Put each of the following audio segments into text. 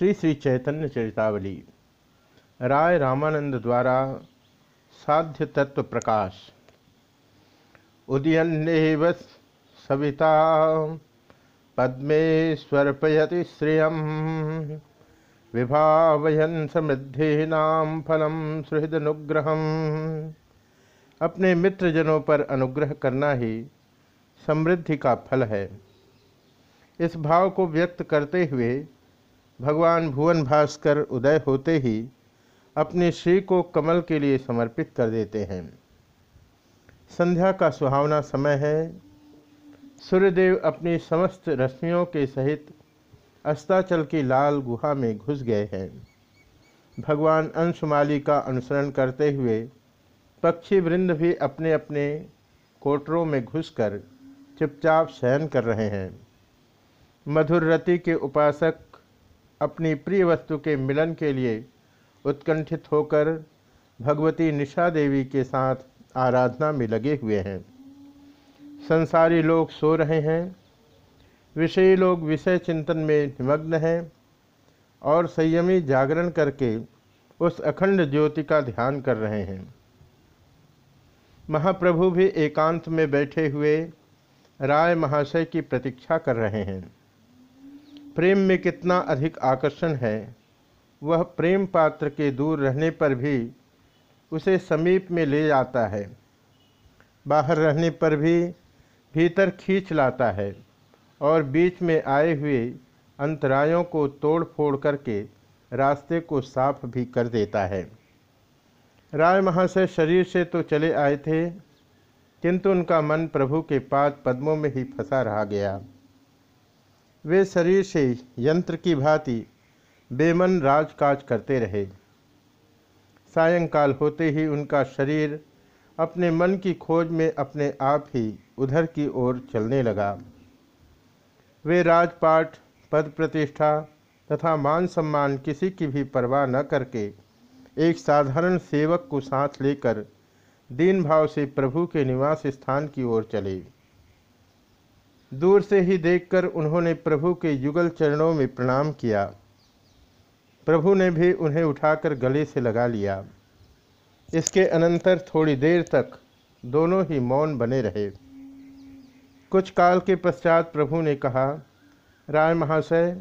श्री श्री चैतन्य चरितावली। राय रामानंद द्वारा साध्य तत्व प्रकाश। उदयन्नेव सविता पद्मे स्वर्पयति श्रिय विभावयन समृद्धीनाम फलम सुहृद अनुग्रह अपने मित्रजनों पर अनुग्रह करना ही समृद्धि का फल है। इस भाव को व्यक्त करते हुए भगवान भुवन भास्कर उदय होते ही अपने श्री को कमल के लिए समर्पित कर देते हैं। संध्या का सुहावना समय है। सूर्यदेव अपनी समस्त रश्मियों के सहित अस्ताचल की लाल गुहा में घुस गए हैं। भगवान अंशुमाली का अनुसरण करते हुए पक्षी वृंद भी अपने अपने कोटरों में घुसकर चुपचाप शयन कर रहे हैं। मधुर रति के उपासक अपनी प्रिय वस्तु के मिलन के लिए उत्कंठित होकर भगवती निशा देवी के साथ आराधना में लगे हुए हैं। संसारी लोग सो रहे हैं, विषयी लोग विषय चिंतन में निमग्न हैं और संयमी जागरण करके उस अखंड ज्योति का ध्यान कर रहे हैं। महाप्रभु भी एकांत में बैठे हुए राय महाशय की प्रतीक्षा कर रहे हैं। प्रेम में कितना अधिक आकर्षण है। वह प्रेम पात्र के दूर रहने पर भी उसे समीप में ले जाता है। बाहर रहने पर भी भीतर खींच लाता है और बीच में आए हुए अंतरायों को तोड़ फोड़ करके रास्ते को साफ़ भी कर देता है। राय महाशय शरीर से तो चले आए थे, किंतु उनका मन प्रभु के पाद पद्मों में ही फंसा रहा गया। वे शरीर से यंत्र की भांति बेमन राजकाज करते रहे। सायंकाल होते ही उनका शरीर अपने मन की खोज में अपने आप ही उधर की ओर चलने लगा। वे राजपाट पद प्रतिष्ठा तथा मान सम्मान किसी की भी परवाह न करके एक साधारण सेवक को साथ लेकर दीन भाव से प्रभु के निवास स्थान की ओर चले। दूर से ही देखकर उन्होंने प्रभु के युगल चरणों में प्रणाम किया। प्रभु ने भी उन्हें उठाकर गले से लगा लिया। इसके अनंतर थोड़ी देर तक दोनों ही मौन बने रहे। कुछ काल के पश्चात प्रभु ने कहा, राय महाशय,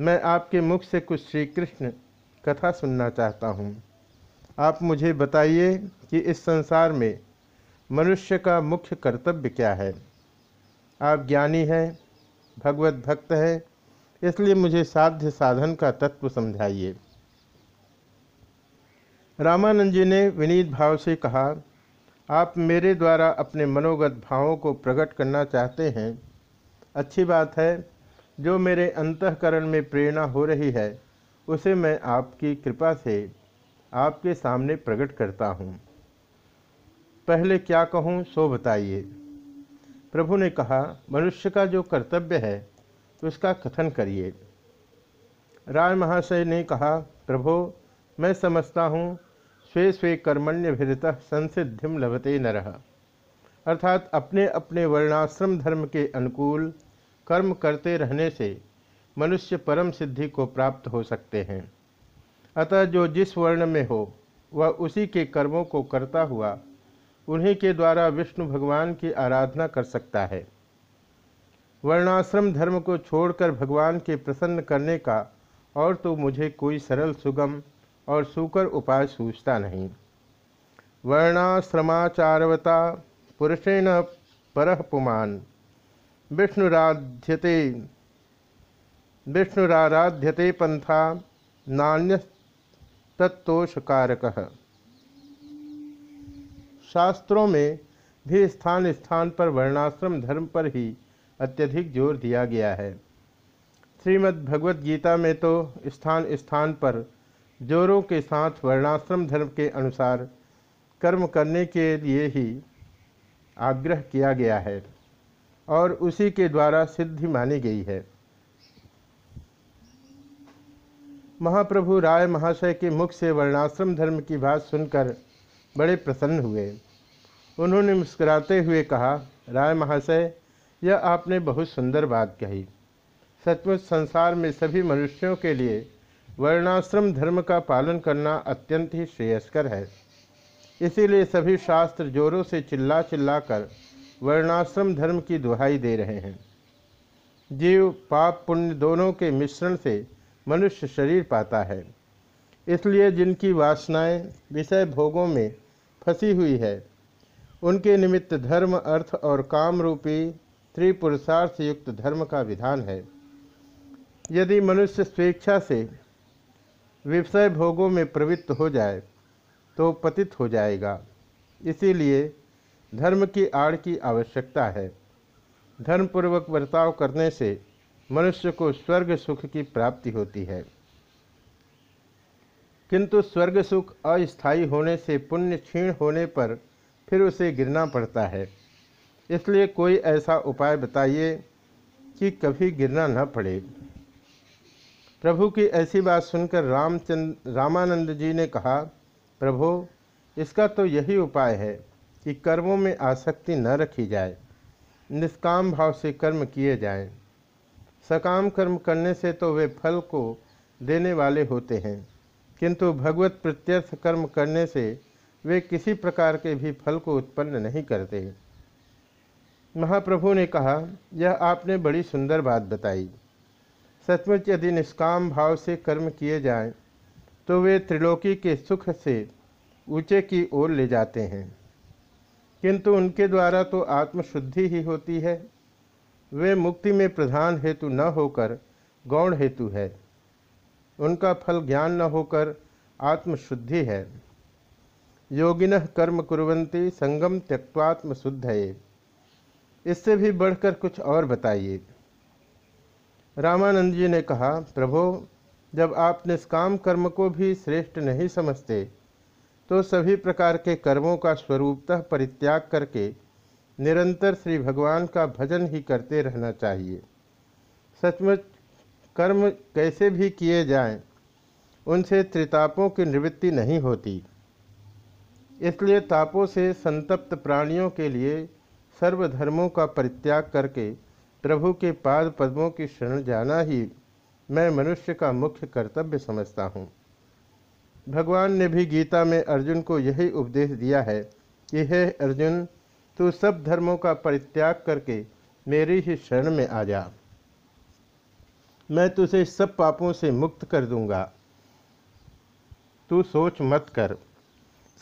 मैं आपके मुख से कुछ श्री कृष्ण कथा सुनना चाहता हूँ। आप मुझे बताइए कि इस संसार में मनुष्य का मुख्य कर्तव्य क्या है? आप ज्ञानी हैं, भगवत भक्त हैं, इसलिए मुझे साध्य साधन का तत्व समझाइए। रामानंद जी ने विनीत भाव से कहा, आप मेरे द्वारा अपने मनोगत भावों को प्रकट करना चाहते हैं। अच्छी बात है, जो मेरे अंतकरण में प्रेरणा हो रही है, उसे मैं आपकी कृपा से आपके सामने प्रकट करता हूँ। पहले क्या कहूँ, सो बताइए। प्रभु ने कहा, मनुष्य का जो कर्तव्य है, उसका कथन करिए। राय महाशय ने कहा, प्रभो, मैं समझता हूँ, स्वे स्वे कर्मण्य भिरत संसिधिम लभते न रहा अर्थात अपने अपने वर्णाश्रम धर्म के अनुकूल कर्म करते रहने से मनुष्य परम सिद्धि को प्राप्त हो सकते हैं। अतः जो जिस वर्ण में हो, वह उसी के कर्मों को करता हुआ उन्हीं के द्वारा विष्णु भगवान की आराधना कर सकता है। वर्णाश्रम धर्म को छोड़कर भगवान के प्रसन्न करने का और तो मुझे कोई सरल सुगम और सुकर उपाय सूझता नहीं। वर्णाश्रमाचारवता पुरुषेण पर पुमान। विष्णुराध्यते, विष्णुराराध्यते पंथा नान्य तत्तोषकारक शास्त्रों में भी स्थान स्थान पर वर्णाश्रम धर्म पर ही अत्यधिक ज़ोर दिया गया है। श्रीमद् भगवत गीता में तो स्थान स्थान पर जोरों के साथ वर्णाश्रम धर्म के अनुसार कर्म करने के लिए ही आग्रह किया गया है और उसी के द्वारा सिद्धि मानी गई है। महाप्रभु राय महाशय के मुख से वर्णाश्रम धर्म की बात सुनकर बड़े प्रसन्न हुए। उन्होंने मुस्कुराते हुए कहा, राय महाशय, यह आपने बहुत सुंदर बात कही। सचमुच संसार में सभी मनुष्यों के लिए वर्णाश्रम धर्म का पालन करना अत्यंत ही श्रेयस्कर है। इसीलिए सभी शास्त्र जोरों से चिल्ला चिल्ला कर वर्णाश्रम धर्म की दुहाई दे रहे हैं। जीव, पाप, पुण्य दोनों के मिश्रण से मनुष्य शरीर पाता है। इसलिए जिनकी वासनाएँ विषय भोगों में फंसी हुई है उनके निमित्त धर्म, अर्थ और काम रूपी त्रिपुरुषार्थ युक्त धर्म का विधान है। यदि मनुष्य स्वेच्छा से विषय भोगों में प्रवृत्त हो जाए तो पतित हो जाएगा। इसीलिए धर्म की आड़ की आवश्यकता है। धर्मपूर्वक बर्ताव करने से मनुष्य को स्वर्ग सुख की प्राप्ति होती है। किंतु स्वर्ग सुख अस्थायी होने से पुण्य क्षीण होने पर फिर उसे गिरना पड़ता है इसलिए कोई ऐसा उपाय बताइए कि कभी गिरना न पड़े प्रभु की ऐसी बात सुनकर रामचंद्र रामानंद जी ने कहा, प्रभु, इसका तो यही उपाय है कि कर्मों में आसक्ति न रखी जाए, निष्काम भाव से कर्म किए जाएँ। सकाम कर्म करने से तो वे फल को देने वाले होते हैं, किंतु भगवत प्रत्यर्थ कर्म करने से वे किसी प्रकार के भी फल को उत्पन्न नहीं करते। महाप्रभु ने कहा यह आपने बड़ी सुंदर बात बताई। सचमुच यदि निष्काम भाव से कर्म किए जाएँ, तो वे त्रिलोकी के सुख से ऊँचे की ओर ले जाते हैं। किंतु उनके द्वारा तो आत्मशुद्धि ही होती है। वे मुक्ति में प्रधान हेतु न होकर गौण हेतु है। उनका फल ज्ञान न होकर आत्मशुद्धि है। योगिन कर्म कुरंती संगम त्यक्वात्म है इससे भी बढ़कर कुछ और बताइए। रामानंद जी ने कहा प्रभो जब आप निष्काम कर्म को भी श्रेष्ठ नहीं समझते तो सभी प्रकार के कर्मों का स्वरूपतः परित्याग करके निरंतर श्री भगवान का भजन ही करते रहना चाहिए। सचमुच कर्म कैसे भी किए जाएँ, उनसे त्रितापों की निवृत्ति नहीं होती। इसलिए तापों से संतप्त प्राणियों के लिए सर्वधर्मों का परित्याग करके प्रभु के पाद पद्मों की शरण जाना ही मैं मनुष्य का मुख्य कर्तव्य समझता हूँ। भगवान ने भी गीता में अर्जुन को यही उपदेश दिया है कि, हे अर्जुन, तू सब धर्मों का परित्याग करके मेरी ही शरण में आ जा। मैं तुझे सब पापों से मुक्त कर दूँगा। तू सोच मत कर।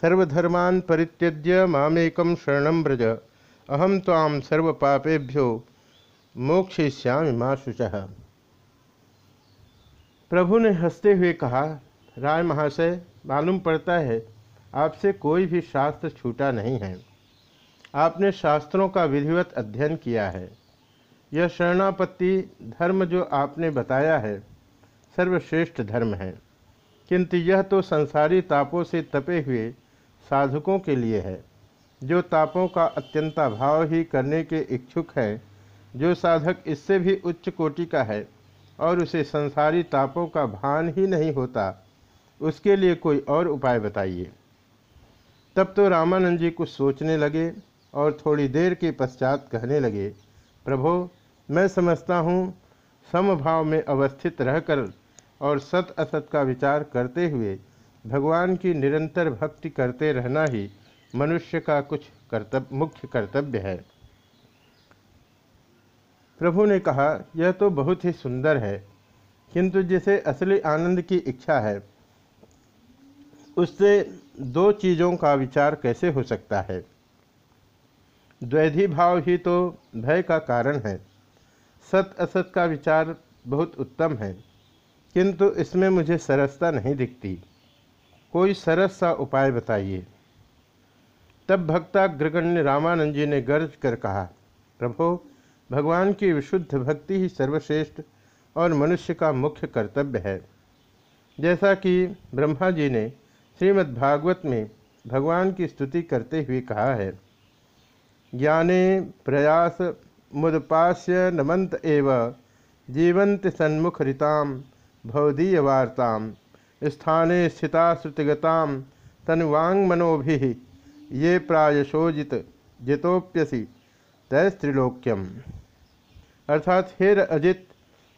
सर्वधर्मान परित्यज्य मामेकम शरण व्रज। अहम ताम सर्व पापेभ्यो मोक्षिष्यामि माँ शुच। प्रभु ने हँसते हुए कहा, राय महाशय, मालूम पड़ता है, आपसे कोई भी शास्त्र छूटा नहीं है। आपने शास्त्रों का विधिवत अध्ययन किया है। यह शरणापत्ति धर्म जो आपने बताया है, सर्वश्रेष्ठ धर्म है। किंतु यह तो संसारी तापों से तपे हुए साधकों के लिए है, जो तापों का अत्यंताभाव ही करने के इच्छुक है, जो साधक इससे भी उच्च कोटि का है और उसे संसारी तापों का भान ही नहीं होता, उसके लिए कोई और उपाय बताइए। तब तो रामानंद जी कुछ सोचने लगे और थोड़ी देर के पश्चात कहने लगे, प्रभो, मैं समझता हूँ, समभाव में अवस्थित रहकर और सत असत का विचार करते हुए भगवान की निरंतर भक्ति करते रहना ही मनुष्य का कुछ कर्तव्य, मुख्य कर्तव्य है। प्रभु ने कहा, यह तो बहुत ही सुंदर है, किंतु जिसे असली आनंद की इच्छा है, उससे दो चीज़ों का विचार कैसे हो सकता है? द्वैधी भाव ही तो भय का कारण है। सत असत का विचार बहुत उत्तम है, किंतु इसमें मुझे सरसता नहीं दिखती। कोई सरस सा उपाय बताइए। तब भक्ता ग्रगण्य रामानंद जी ने गर्ज कर कहा, प्रभो, भगवान की विशुद्ध भक्ति ही सर्वश्रेष्ठ और मनुष्य का मुख्य कर्तव्य है। जैसा कि ब्रह्मा जी ने श्रीमद्भागवत में भगवान की स्तुति करते हुए कहा है, ज्ञाने प्रयास मुदपास्य नमंत एव जीवंत सन्मुख ऋताम भवदीय वार्ताम स्थाने स्थिता श्रुतिगताम तनुवांग ये प्रायशोजित जितोप्यसी तैस्त्रिलोक्यम अर्थात हे अजित,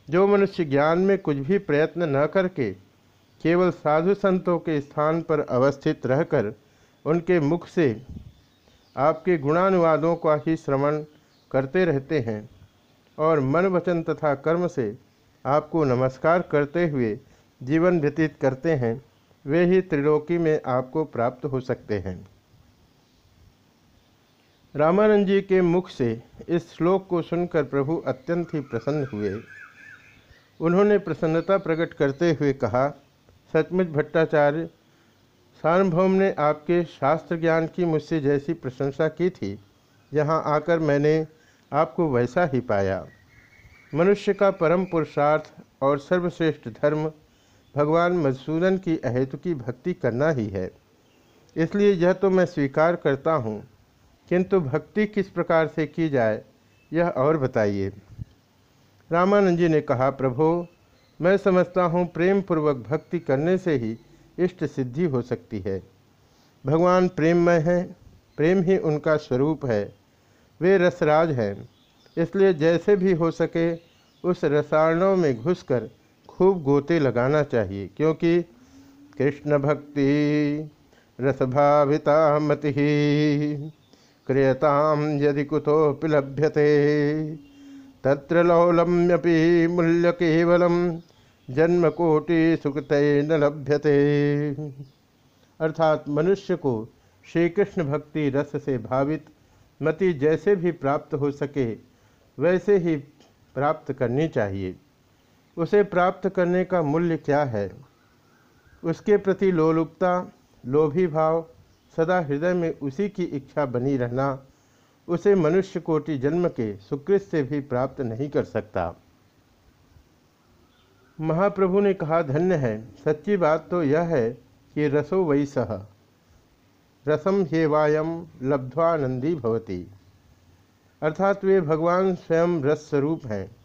जो मनुष्य ज्ञान में कुछ भी प्रयत्न न करके केवल साधु संतों के स्थान पर अवस्थित रहकर उनके मुख से आपके गुणानुवादों का ही श्रवण करते रहते हैं और मन वचन तथा कर्म से आपको नमस्कार करते हुए जीवन व्यतीत करते हैं, वे ही त्रिलोकी में आपको प्राप्त हो सकते हैं। रामानंद जी के मुख से इस श्लोक को सुनकर प्रभु अत्यंत ही प्रसन्न हुए। उन्होंने प्रसन्नता प्रकट करते हुए कहा सचमुच भट्टाचार्य, सार्वभौम ने आपके शास्त्र ज्ञान की मुझसे जैसी प्रशंसा की थी। यहाँ आकर मैंने आपको वैसा ही पाया। मनुष्य का परम पुरुषार्थ और सर्वश्रेष्ठ धर्म भगवान मधुसूदन की अहेतु की भक्ति करना ही है। इसलिए यह तो मैं स्वीकार करता हूँ, किंतु भक्ति किस प्रकार से की जाए, यह और बताइए। रामानंद जी ने कहा, प्रभो, मैं समझता हूँ प्रेम पूर्वक भक्ति करने से ही इष्ट सिद्धि हो सकती है। भगवान प्रेममय हैं, प्रेम ही उनका स्वरूप है, वे रसराज हैं। इसलिए जैसे भी हो सके उस रसायनों में घुसकर खूब गोते लगाना चाहिए, क्योंकि कृष्ण भक्ति रसभाविता मति क्रियताम यदि कुतोपि लभ्यते, तत्र लौलम्यपि मूल्य केवलम जन्म कोटि सुखत न लभ्यते। अर्थात मनुष्य को श्री कृष्ण भक्ति रस से भावित, मति जैसे भी प्राप्त हो सके, वैसे ही प्राप्त करनी चाहिए। उसे प्राप्त करने का मूल्य क्या है? उसके प्रति लोलुपता, लोभी भाव, सदा हृदय में उसी की इच्छा बनी रहना, उसे मनुष्य कोटि जन्म के सुकृत से भी प्राप्त नहीं कर सकता। महाप्रभु ने कहा, धन्य है। सच्ची बात तो यह है कि रसो वही सह रसम हेवायम लब्ध्वानंदी भवती। अर्थात वे भगवान स्वयं रस स्वरूप हैं।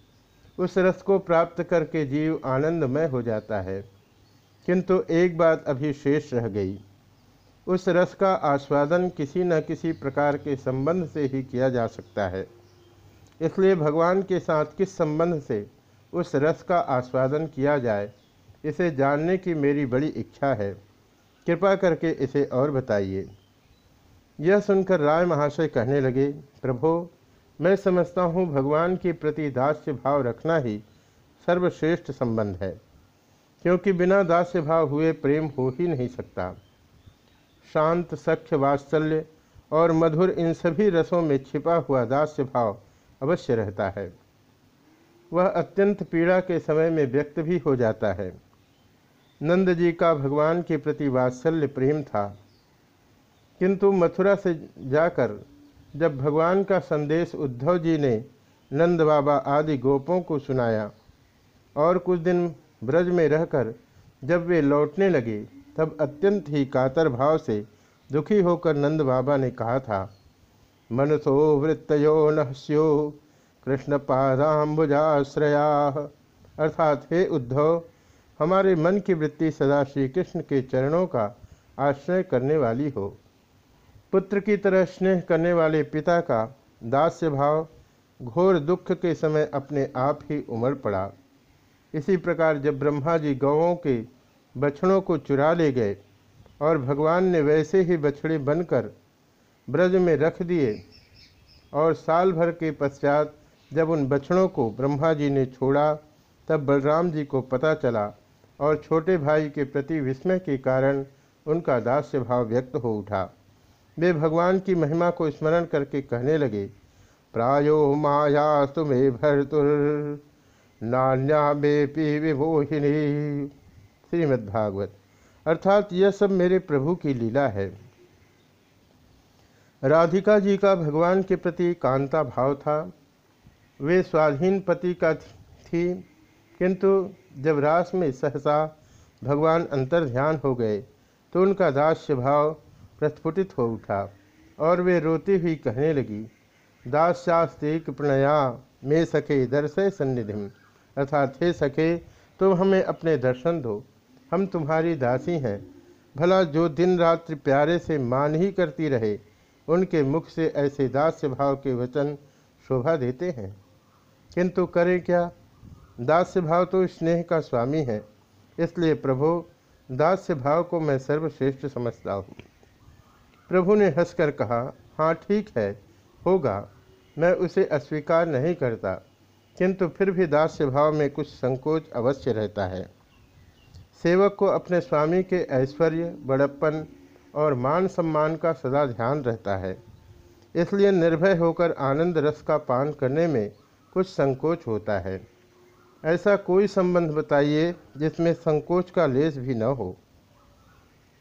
उस रस को प्राप्त करके जीव आनंदमय हो जाता है। किंतु एक बात अभी शेष रह गई। उस रस का आस्वादन किसी न किसी प्रकार के संबंध से ही किया जा सकता है। इसलिए भगवान के साथ किस संबंध से उस रस का आस्वादन किया जाए, इसे जानने की मेरी बड़ी इच्छा है। कृपा करके इसे और बताइए। यह सुनकर राय महाशय कहने लगे, प्रभो मैं समझता हूँ भगवान के प्रति दास्य भाव रखना ही सर्वश्रेष्ठ संबंध है, क्योंकि बिना दास्य भाव हुए प्रेम हो ही नहीं सकता। शांत, सख्य वात्सल्य और मधुर इन सभी रसों में छिपा हुआ दास्य भाव अवश्य रहता है। वह अत्यंत पीड़ा के समय में व्यक्त भी हो जाता है। नंद जी का भगवान के प्रति वात्सल्य प्रेम था, किंतु मथुरा से जाकर जब भगवान का संदेश उद्धव जी ने नंद बाबा आदि गोपों को सुनाया और कुछ दिन ब्रज में रहकर जब वे लौटने लगे, तब अत्यंत ही कातर भाव से दुखी होकर नंद बाबा ने कहा था, मनसो वृत्तो नस्यो कृष्ण पादाम्बुजाश्रया। अर्थात हे उद्धव, हमारे मन की वृत्ति सदा श्री कृष्ण के चरणों का आश्रय करने वाली हो। पुत्र की तरह स्नेह करने वाले पिता का दास्य भाव घोर दुख के समय अपने आप ही उमड़ पड़ा। इसी प्रकार जब ब्रह्मा जी गौों के बछड़ों को चुरा ले गए और भगवान ने वैसे ही बछड़े बनकर ब्रज में रख दिए और साल भर के पश्चात जब उन बछड़ों को ब्रह्मा जी ने छोड़ा, तब बलराम जी को पता चला और छोटे भाई के प्रति विस्मय के कारण उनका दास्य भाव व्यक्त हो उठा। वे भगवान की महिमा को स्मरण करके कहने लगे, प्रायो माया तुम्हें भरतुर नान्या बेपी विमोहिनी। श्रीमद्भागवत। अर्थात यह सब मेरे प्रभु की लीला है। राधिका जी का भगवान के प्रति कांता भाव था। वे स्वाधीन पति का थी किंतु जब रास में सहसा भगवान अंतर ध्यान हो गए तो उनका दास्य भाव प्रस्फुटित हो उठा और वे रोती हुई कहने लगी दास्यास्तिक प्रणया में सखे दर्शय सन्निधि। अर्थात, हे सखे, तुम हमें अपने दर्शन दो। हम तुम्हारी दासी हैं। भला जो दिन रात्रि प्यारे से मान ही करती रहे, उनके मुख से ऐसे दास्य भाव के वचन शोभा देते हैं। किंतु करें क्या? दास्य भाव तो स्नेह का स्वामी है। इसलिए प्रभो, दास्य भाव को मैं सर्वश्रेष्ठ समझता हूँ। प्रभु ने हंसकर कहा हाँ ठीक है, होगा। मैं उसे अस्वीकार नहीं करता, किंतु फिर भी दास्य भाव में कुछ संकोच अवश्य रहता है। सेवक को अपने स्वामी के ऐश्वर्य, बड़प्पन और मान सम्मान का सदा ध्यान रहता है। इसलिए निर्भय होकर आनंद रस का पान करने में कुछ संकोच होता है। ऐसा कोई संबंध बताइए जिसमें संकोच का लेस भी न हो।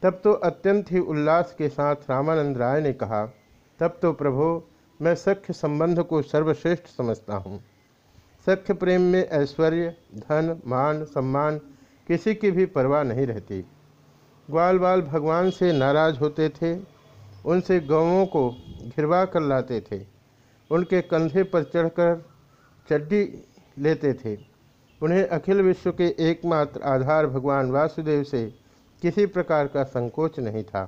तब तो अत्यंत ही उल्लास के साथ रामानंद राय ने कहा, तब तो प्रभो, मैं सख्य संबंध को सर्वश्रेष्ठ समझता हूँ। सख्य प्रेम में ऐश्वर्य, धन, मान, सम्मान, किसी की भी परवाह नहीं रहती। ग्वाल बाल भगवान से नाराज़ होते थे, उनसे गौों को घिरवा कर लाते थे, उनके कंधे पर चढ़कर चड्डी लेते थे। उन्हें अखिल विश्व के एकमात्र आधार भगवान वासुदेव से किसी प्रकार का संकोच नहीं था।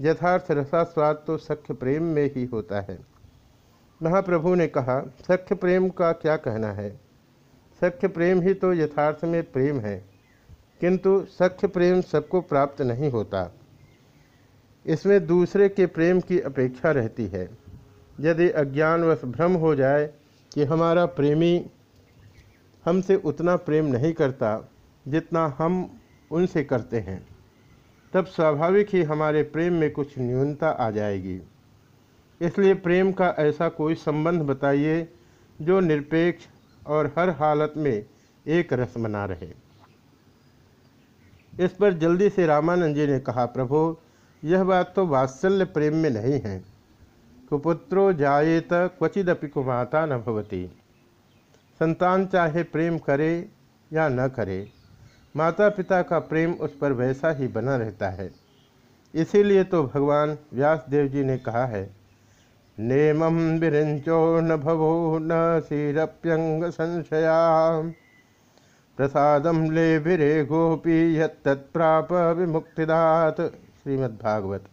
यथार्थ रसास्वाद तो सख्य प्रेम में ही होता है। महाप्रभु ने कहा, सख्य प्रेम का क्या कहना है? सख्य प्रेम ही तो यथार्थ में प्रेम है, किंतु सख्य प्रेम सबको प्राप्त नहीं होता। इसमें दूसरे के प्रेम की अपेक्षा रहती है। यदि अज्ञानवश भ्रम हो जाए कि हमारा प्रेमी हमसे उतना प्रेम नहीं करता जितना हम उनसे करते हैं। तब स्वाभाविक ही हमारे प्रेम में कुछ न्यूनता आ जाएगी। इसलिए प्रेम का ऐसा कोई संबंध बताइए, जो निरपेक्ष और हर हालत में एक रस बना रहे। इस पर जल्दी से रामानंद जी ने कहा, प्रभु, यह बात तो वात्सल्य प्रेम में नहीं है। कुपुत्रो जायेत, क्वचिदपि कुमाता न भवती। संतान चाहे प्रेम करे या न करे माता पिता का प्रेम उस पर वैसा ही बना रहता है। इसीलिए तो भगवान व्यासदेव जी ने कहा है नेमम विरंचो न भवो न सिरप्यंग संशया प्रसादम ले भिरे गोपी यत्प्राप विमुक्तिदात। श्रीमद्भागवत।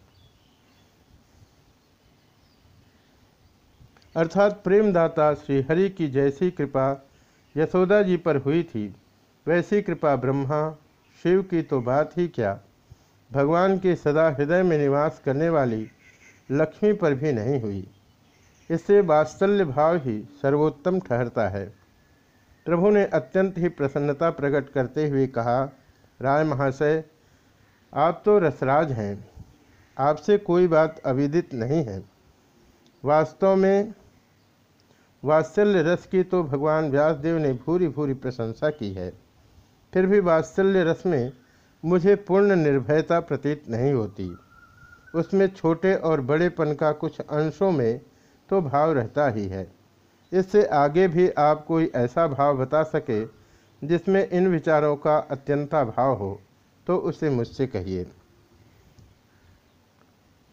अर्थात प्रेमदाता श्रीहरि की जैसी कृपा यशोदा जी पर हुई थी। वैसी कृपा ब्रह्मा, शिव की तो बात ही क्या? भगवान के सदा हृदय में निवास करने वाली लक्ष्मी पर भी नहीं हुई। इससे वात्सल्य भाव ही सर्वोत्तम ठहरता है। प्रभु ने अत्यंत ही प्रसन्नता प्रकट करते हुए कहा, राय महाशय, आप तो रसराज हैं। आपसे कोई बात अविदित नहीं है। वास्तव में वात्सल्य रस की तो भगवान व्यासदेव ने भूरी भूरी प्रशंसा की है। फिर भी वात्सल्य रस में मुझे पूर्ण निर्भयता प्रतीत नहीं होती। उसमें छोटे और बड़ेपन का कुछ अंशों में तो भाव रहता ही है। इससे आगे भी आप कोई ऐसा भाव बता सके जिसमें इन विचारों का अत्यंता भाव हो तो उसे मुझसे कहिए।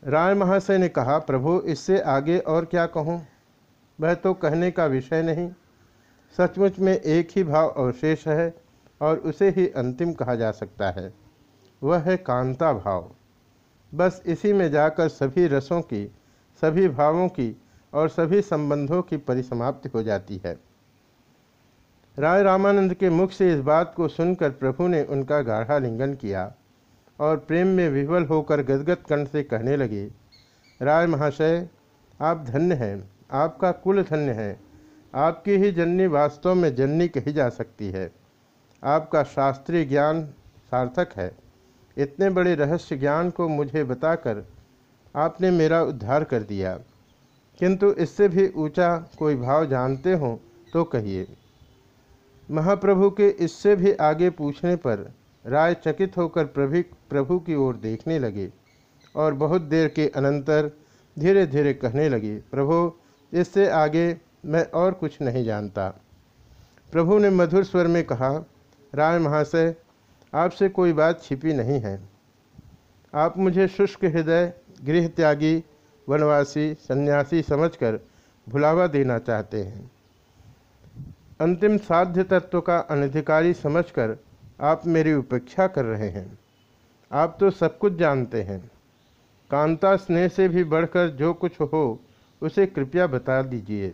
राय महाशय ने कहा, प्रभु, इससे आगे और क्या कहूँ? वह तो कहने का विषय नहीं। सचमुच में एक ही भाव अवशेष है और उसे ही अंतिम कहा जा सकता है। वह है कांता भाव। बस इसी में जाकर सभी रसों की, सभी भावों की और सभी संबंधों की परिसमाप्ति हो जाती है। राय रामानंद के मुख से इस बात को सुनकर प्रभु ने उनका गाढ़ा लिंगन किया और प्रेम में विवल होकर गदगद कंठ से कहने लगे, राय महाशय, आप धन्य हैं, आपका कुल धन्य है। आपकी ही जननी वास्तव में जननी कही जा सकती है। आपका शास्त्रीय ज्ञान सार्थक है। इतने बड़े रहस्य ज्ञान को मुझे बताकर आपने मेरा उद्धार कर दिया। किंतु इससे भी ऊँचा कोई भाव जानते हो तो कहिए। महाप्रभु के इससे भी आगे पूछने पर राय चकित होकर प्रभु प्रभु की ओर देखने लगे और बहुत देर के अनंतर धीरे धीरे कहने लगे, प्रभु, इससे आगे मैं और कुछ नहीं जानता। प्रभु ने मधुर स्वर में कहा राय महाशय, आपसे कोई बात छिपी नहीं है। आप मुझे शुष्क हृदय, गृह त्यागी, वनवासी, सन्यासी समझकर भुलावा देना चाहते हैं। अंतिम साध्य तत्व का अनधिकारी समझकर आप मेरी उपेक्षा कर रहे हैं। आप तो सब कुछ जानते हैं। कांता स्नेह से भी बढ़कर जो कुछ हो, उसे कृपया बता दीजिए।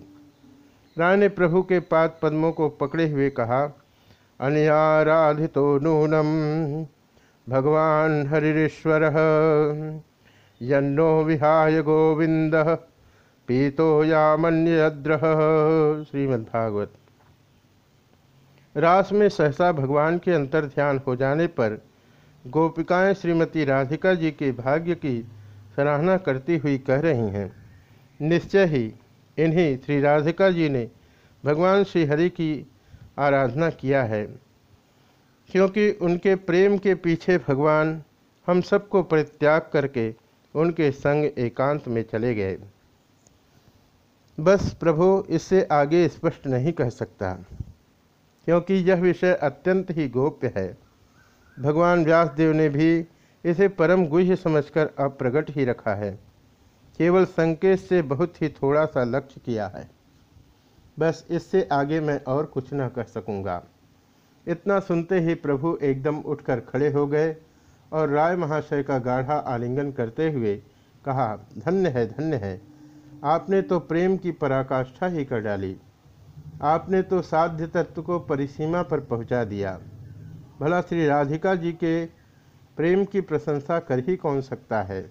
राय ने प्रभु के पाद पद्मों को पकड़े हुए कहा अनयाराधितो नूनम भगवान हरिश्वर विहाय गोविंद पीतो या यामन्यद्र। श्रीमद्भागवत। रास में सहसा भगवान के अंतर ध्यान हो जाने पर गोपिकाएँ श्रीमती राधिका जी के भाग्य की सराहना करती हुई कह रही हैं। निश्चय ही इन्हीं श्री राधिका जी ने भगवान श्री हरि की आराधना किया है। क्योंकि उनके प्रेम के पीछे भगवान हम सबको परित्याग करके उनके संग एकांत में चले गए। बस प्रभु इससे आगे स्पष्ट नहीं कह सकता, क्योंकि यह विषय अत्यंत ही गोप्य है। भगवान व्यासदेव ने भी इसे परम गुह्य समझकर अब प्रकट ही रखा है। केवल संकेत से बहुत ही थोड़ा सा लक्ष्य किया है। बस इससे आगे मैं और कुछ न कर सकूँगा। इतना सुनते ही प्रभु एकदम उठकर खड़े हो गए और राय महाशय का गाढ़ा आलिंगन करते हुए कहा, धन्य है धन्य है। आपने तो प्रेम की पराकाष्ठा ही कर डाली। आपने तो साध्य तत्व को परिसीमा पर पहुँचा दिया। भला श्री राधिका जी के प्रेम की प्रशंसा कर ही कौन सकता है?